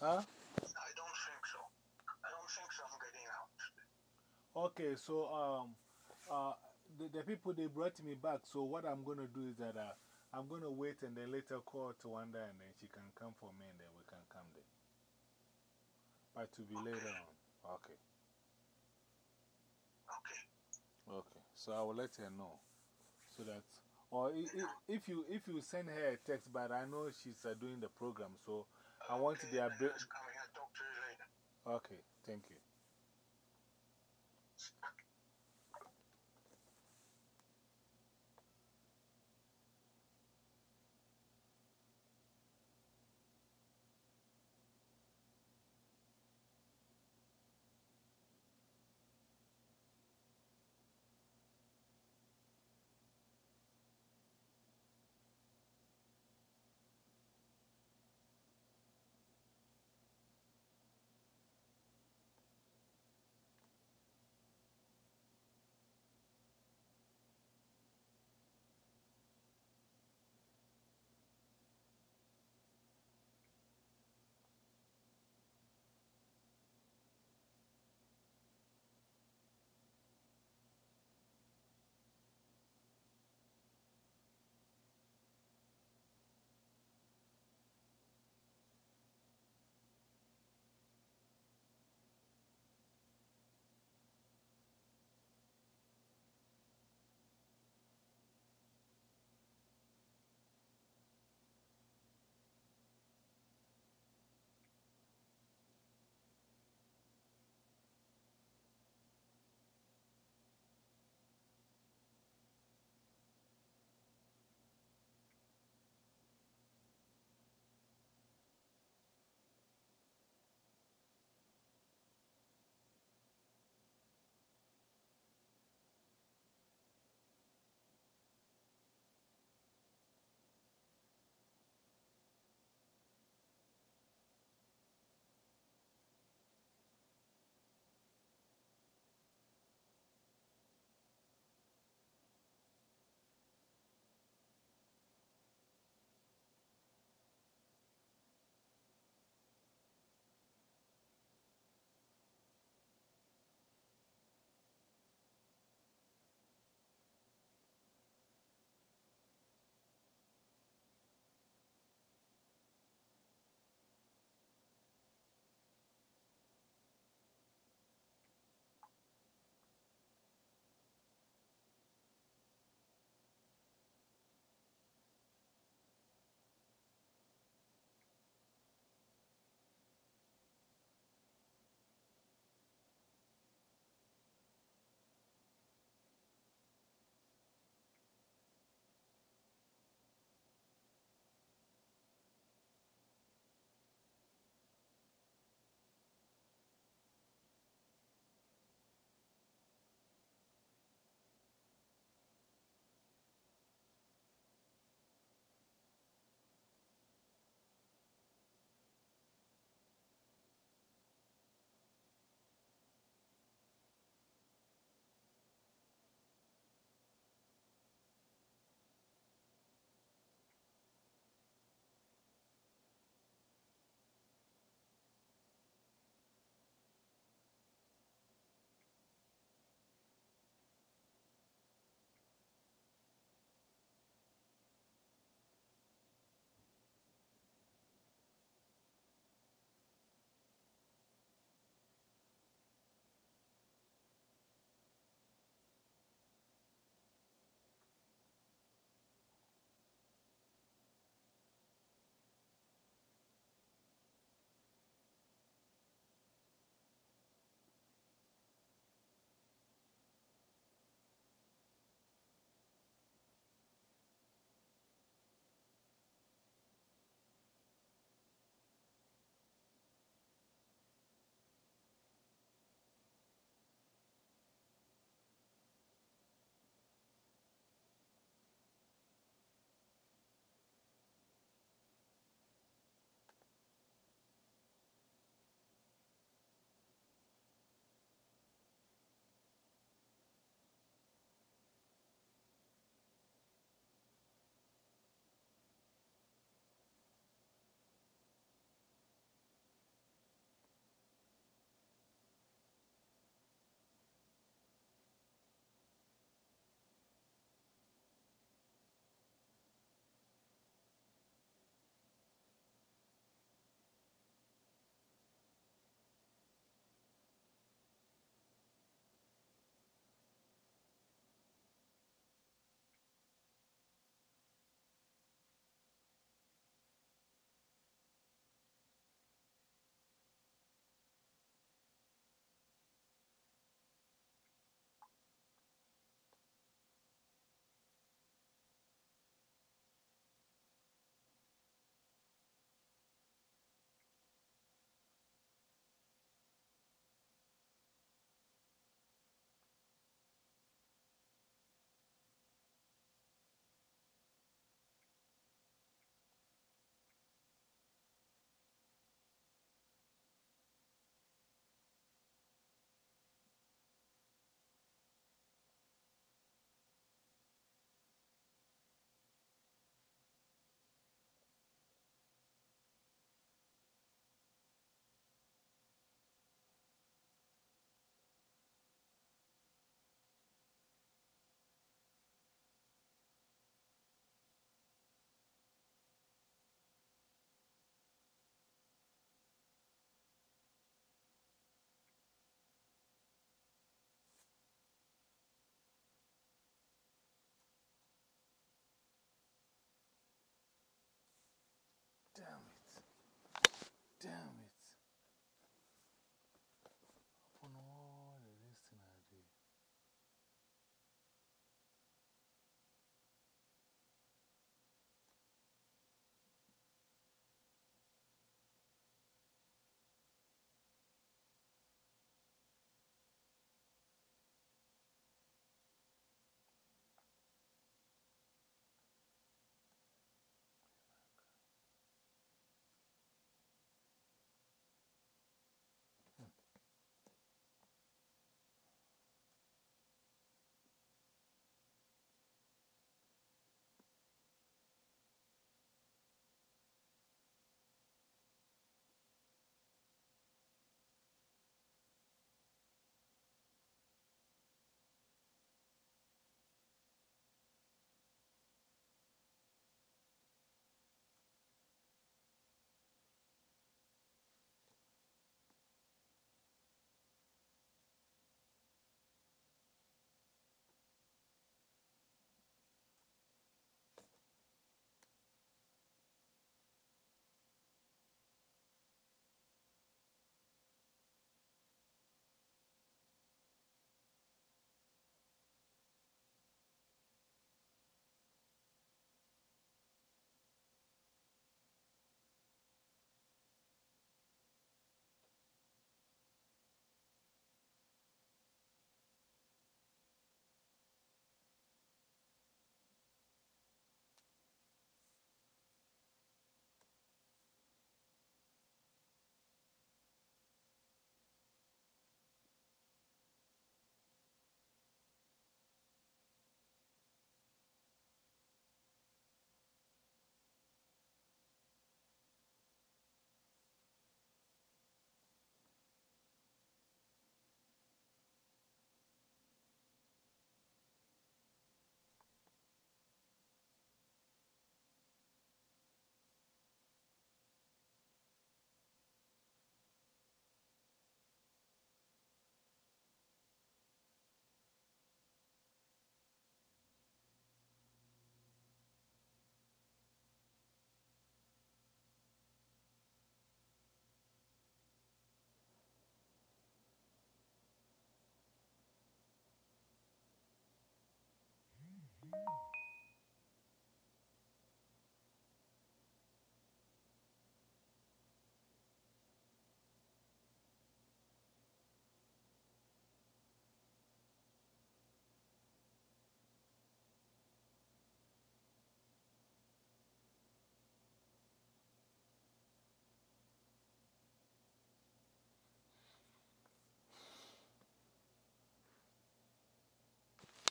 Huh? I don't think so. I don't think so. I'm getting out. Okay, so um, uh, the, the people they brought me back. So, what I'm going to do is that uh, I'm going to wait and then later call to Wanda and then she can come for me and then we can come there. But to be later on. Okay. Okay. Okay. So, I will let her know. So that, or if you, if you send her a text, but I know she's uh, doing the program, so I want Okay, the then update. that's coming. I'll talk to you later. Okay, thank you.